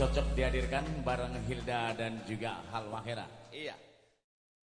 cocok dihadirkan bareng Hilda dan juga Halwahera. Iya.